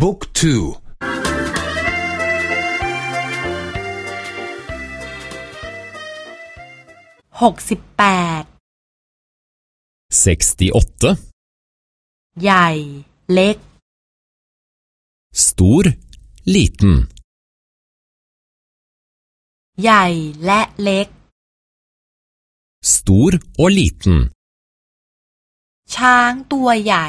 บุ๊กทูหกสิบแปดใหญ่ เล็ก stor liten ใหญ่และเล็ก stor og liten ช้างตัวใหญ่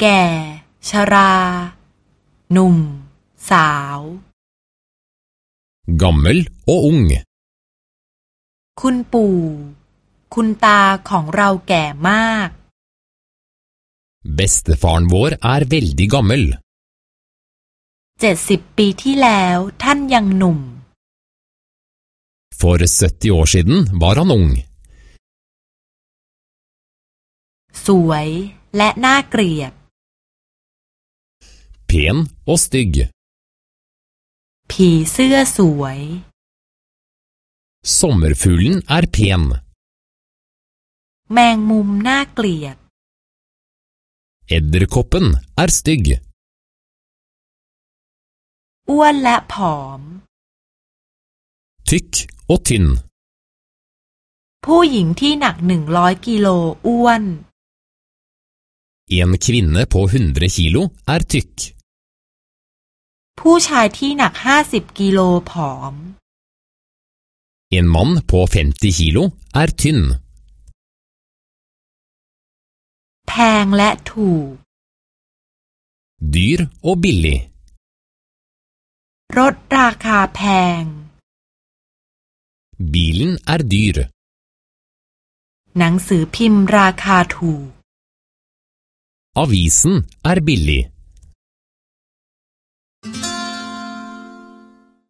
แก่ ชรา หนุ่ม สาว gammel og ung คุณปู่ คุณตาของเราแก่มาก bestefaren vår er veldig gammel เจ็ดสิบปีที่แล้วท่านยังหนุ่ม for 70 år siden var han ung สวยและน่าเกลียด pen og stygg ผีเสื้อสวย sommerfuglen er pen แมงมุมน่าเกลียด edderkoppen er stygg อ้วนและผอม tykk og tynn ผู้หญิงที่หนักหนึ่งร้อยกิโลอ้วน en kvinne på 100 kilo er tykk ผู้ชายที่หนักห้าสิบกิโลผอม en mann på 50 kilo er tynn แพงและถูก dyr og billig รถราคาแพง bilen er dyr หนังสือพิมพ์ราคาถูก avisen er billig